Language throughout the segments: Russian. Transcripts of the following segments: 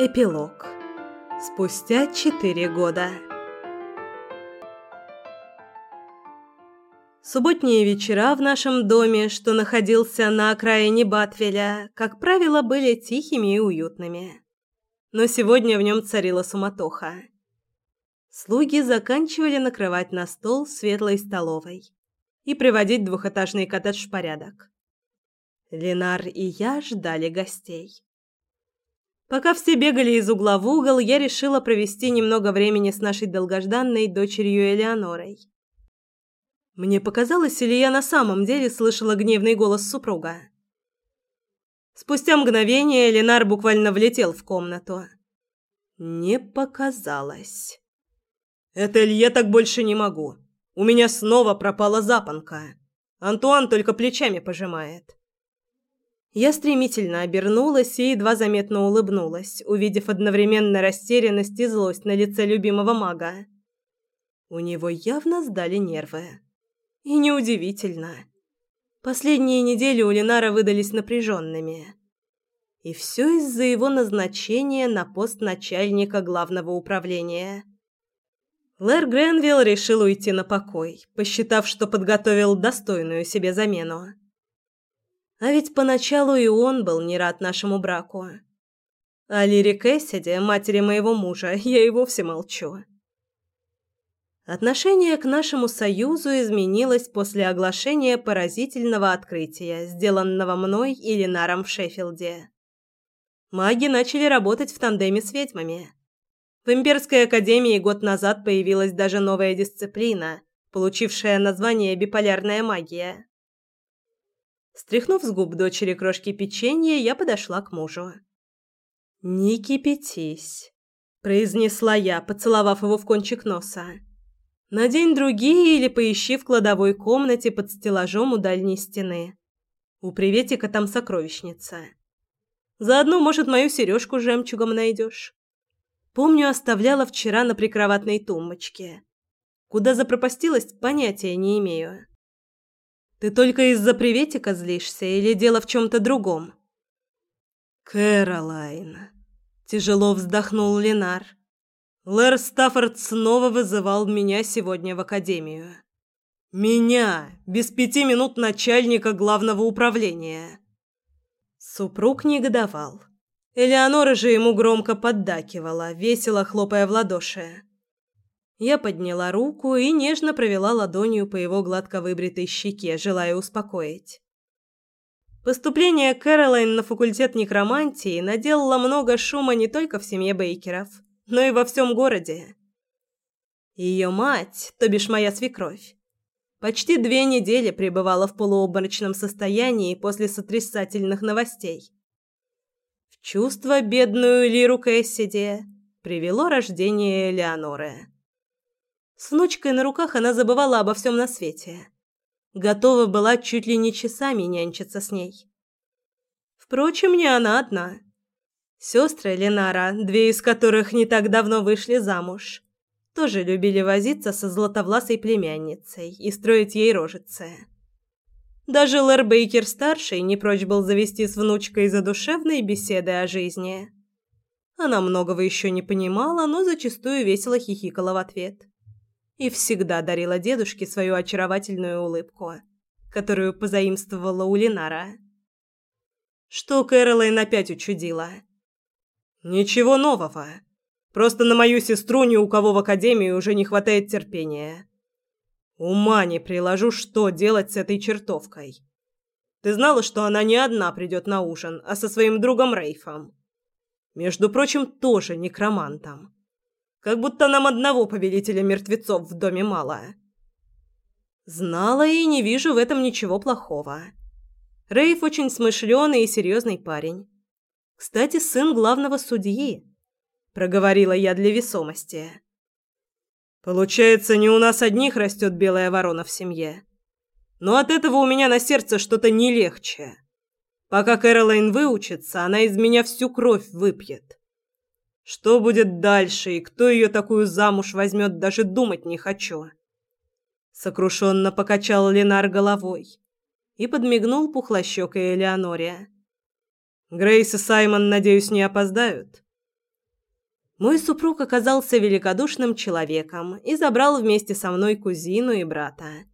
Эпилог. Спустя четыре года. Субботние вечера в нашем доме, что находился на окраине Батвеля, как правило, были тихими и уютными. Но сегодня в нем царила суматоха. Слуги заканчивали накрывать на стол светлой столовой и приводить двухэтажный коттедж в порядок. Ленар и я ждали гостей. Пока все бегали из угла в угол, я решила провести немного времени с нашей долгожданной дочерью Элеонорой. Мне показалось, или я на самом деле слышала гневный голос супруга. Спустя мгновение Ленар буквально влетел в комнату. Не показалось. «Это Илье так больше не могу. У меня снова пропала запонка. Антуан только плечами пожимает». Я стремительно обернулась и едва заметно улыбнулась, увидев одновременно растерянность и злость на лице любимого мага. У него явно сдали нервы. И неудивительно. Последние недели у Ленара выдались напряженными. И все из-за его назначения на пост начальника главного управления. Лэр Гренвилл решил уйти на покой, посчитав, что подготовил достойную себе замену. А ведь поначалу и он был не рад нашему браку. А Лире Кэссиди, матери моего мужа, я и вовсе молчу. Отношение к нашему союзу изменилось после оглашения поразительного открытия, сделанного мной и Ленаром в Шеффилде. Маги начали работать в тандеме с ведьмами. В Имперской академии год назад появилась даже новая дисциплина, получившая название биполярная магия. Стряхнув с губ дочери крошки печенья, я подошла к мужу. «Не кипятись», – произнесла я, поцеловав его в кончик носа. «Надень другие или поищи в кладовой комнате под стеллажом у дальней стены. У приветика там сокровищница. Заодно, может, мою сережку жемчугом найдешь. Помню, оставляла вчера на прикроватной тумбочке. Куда запропастилась, понятия не имею». Ты только из-за приветика злишься или дело в чем-то другом?» «Кэролайн», – тяжело вздохнул Ленар. «Лэр Стаффорд снова вызывал меня сегодня в академию. Меня, без пяти минут начальника главного управления». Супруг негодовал. Элеонора же ему громко поддакивала, весело хлопая в ладоши. Я подняла руку и нежно провела ладонью по его гладко выбритой щеке, желая успокоить. Поступление Кэролайн на факультет некромантии наделало много шума не только в семье Бейкеров, но и во всем городе. Ее мать, то бишь моя свекровь, почти две недели пребывала в полуобморочном состоянии после сотрясательных новостей. В чувство бедную Лиру Кэссиди привело рождение Элеоноры. С внучкой на руках она забывала обо всем на свете. Готова была чуть ли не часами нянчиться с ней. Впрочем, не она одна. Сестры Ленара, две из которых не так давно вышли замуж, тоже любили возиться со златовласой племянницей и строить ей рожицы. Даже Лэр Бейкер-старший не прочь был завести с внучкой задушевные беседы о жизни. Она многого еще не понимала, но зачастую весело хихикала в ответ и всегда дарила дедушке свою очаровательную улыбку, которую позаимствовала у Линара. Что Кэролайн опять учудила? Ничего нового. Просто на мою сестру ни у кого в академии уже не хватает терпения. Ума не приложу, что делать с этой чертовкой. Ты знала, что она не одна придет на ужин, а со своим другом Рейфом? Между прочим, тоже некромантом. Как будто нам одного повелителя мертвецов в доме мало. Знала и не вижу в этом ничего плохого. Рейф очень смышленый и серьезный парень. Кстати, сын главного судьи. Проговорила я для весомости. Получается, не у нас одних растет белая ворона в семье. Но от этого у меня на сердце что-то не легче. Пока Кэролайн выучится, она из меня всю кровь выпьет. Что будет дальше и кто ее такую замуж возьмет, даже думать не хочу. Сокрушенно покачал Ленар головой и подмигнул пухлощекой Элеоноре. Грейс и Саймон, надеюсь, не опоздают. Мой супруг оказался великодушным человеком и забрал вместе со мной кузину и брата.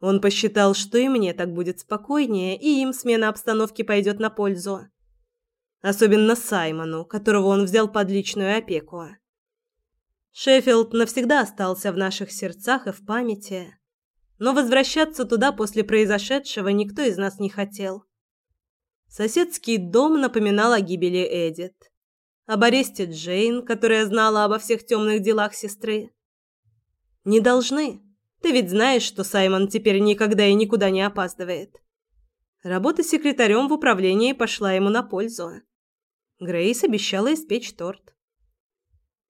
Он посчитал, что и мне так будет спокойнее, и им смена обстановки пойдет на пользу. Особенно Саймону, которого он взял под личную опеку. Шеффилд навсегда остался в наших сердцах и в памяти, но возвращаться туда после произошедшего никто из нас не хотел. Соседский дом напоминал о гибели Эдит, об аресте Джейн, которая знала обо всех темных делах сестры. Не должны. Ты ведь знаешь, что Саймон теперь никогда и никуда не опаздывает. Работа секретарем в управлении пошла ему на пользу. Грейс обещала испечь торт.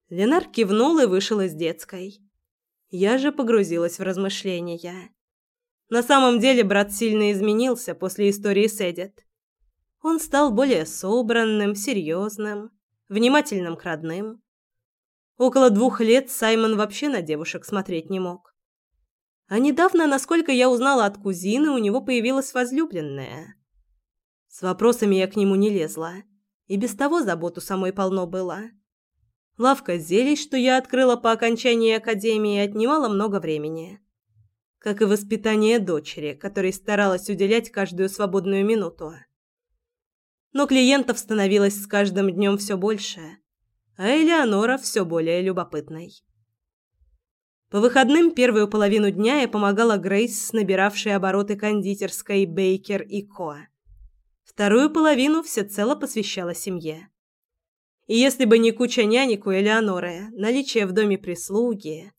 Ленар кивнул и вышел из детской. Я же погрузилась в размышления. На самом деле брат сильно изменился после истории с Эдит. Он стал более собранным, серьезным, внимательным к родным. Около двух лет Саймон вообще на девушек смотреть не мог. А недавно, насколько я узнала от кузины, у него появилась возлюбленная. С вопросами я к нему не лезла, и без того заботу самой полно было. Лавка зелий, что я открыла по окончании академии, отнимала много времени. Как и воспитание дочери, которой старалась уделять каждую свободную минуту. Но клиентов становилось с каждым днем все больше, а Элеонора все более любопытной. По выходным первую половину дня я помогала Грейс с набиравшей обороты кондитерской Бейкер и Ко. Вторую половину всецело посвящала семье. И если бы не куча нянек у Элеоноры, наличие в доме прислуги,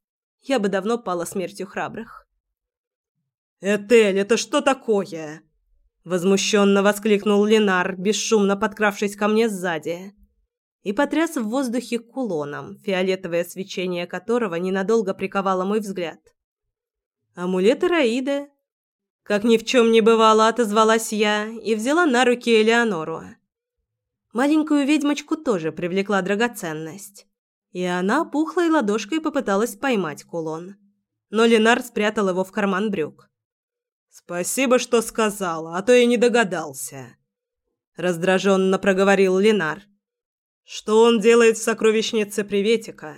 я бы давно пала смертью храбрых. «Этель, это что такое?» Возмущенно воскликнул Ленар, бесшумно подкравшись ко мне сзади и потряс в воздухе кулоном, фиолетовое свечение которого ненадолго приковало мой взгляд. «Амулет Раиды?» Как ни в чем не бывало, отозвалась я и взяла на руки Элеонору. Маленькую ведьмочку тоже привлекла драгоценность, и она пухлой ладошкой попыталась поймать кулон. Но Ленар спрятал его в карман брюк. «Спасибо, что сказала, а то я не догадался», — раздраженно проговорил Ленар. Что он делает в сокровищнице приветика?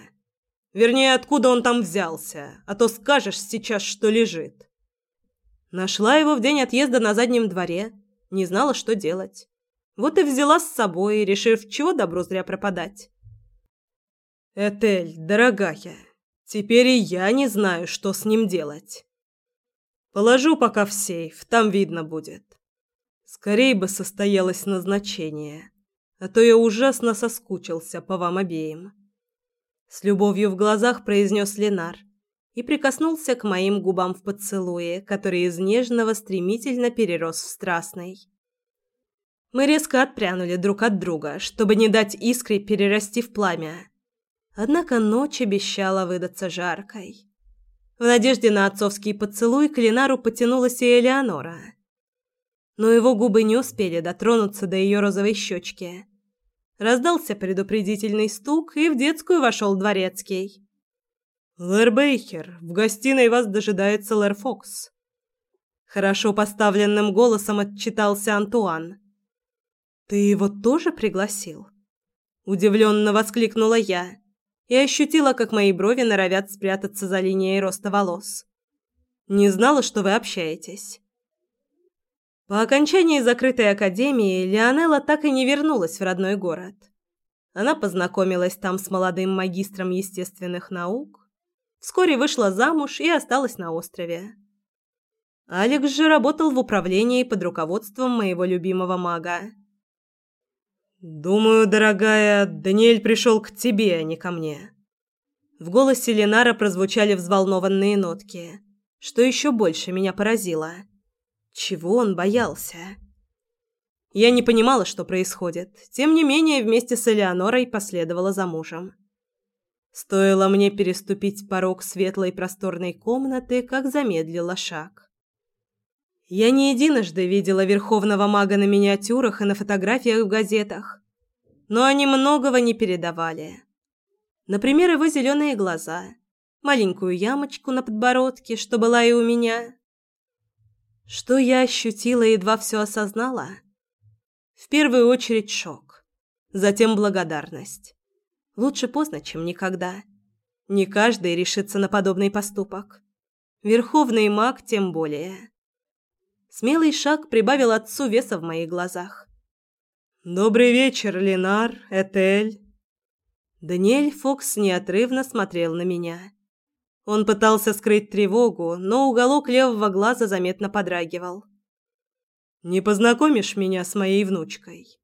Вернее, откуда он там взялся? А то скажешь сейчас, что лежит. Нашла его в день отъезда на заднем дворе, не знала, что делать. Вот и взяла с собой, решив, чего добру зря пропадать. Этель, дорогая, теперь и я не знаю, что с ним делать. Положу пока в сейф, там видно будет. Скорей бы состоялось назначение а то я ужасно соскучился по вам обеим. С любовью в глазах произнес Ленар и прикоснулся к моим губам в поцелуе, который из нежного стремительно перерос в страстный. Мы резко отпрянули друг от друга, чтобы не дать искре перерасти в пламя. Однако ночь обещала выдаться жаркой. В надежде на отцовский поцелуй к Ленару потянулась и Элеонора. Но его губы не успели дотронуться до ее розовой щечки. Раздался предупредительный стук, и в детскую вошел дворецкий. «Лэр Бейкер, в гостиной вас дожидается Лэр Фокс». Хорошо поставленным голосом отчитался Антуан. «Ты его тоже пригласил?» Удивленно воскликнула я и ощутила, как мои брови норовят спрятаться за линией роста волос. «Не знала, что вы общаетесь». По окончании закрытой академии Леонела так и не вернулась в родной город. Она познакомилась там с молодым магистром естественных наук, вскоре вышла замуж и осталась на острове. Алекс же работал в управлении под руководством моего любимого мага. «Думаю, дорогая, Даниэль пришел к тебе, а не ко мне». В голосе Ленара прозвучали взволнованные нотки, что еще больше меня поразило – чего он боялся? Я не понимала, что происходит. Тем не менее, вместе с Элеонорой последовала за мужем. Стоило мне переступить порог светлой просторной комнаты, как замедлила шаг. Я не единожды видела верховного мага на миниатюрах и на фотографиях в газетах, но они многого не передавали. Например, его зеленые глаза, маленькую ямочку на подбородке, что была и у меня, что я ощутила, едва все осознала? В первую очередь шок, затем благодарность. Лучше поздно, чем никогда. Не каждый решится на подобный поступок. Верховный маг тем более. Смелый шаг прибавил отцу веса в моих глазах. «Добрый вечер, Ленар, Этель». Даниэль Фокс неотрывно смотрел на меня. Он пытался скрыть тревогу, но уголок левого глаза заметно подрагивал. «Не познакомишь меня с моей внучкой?»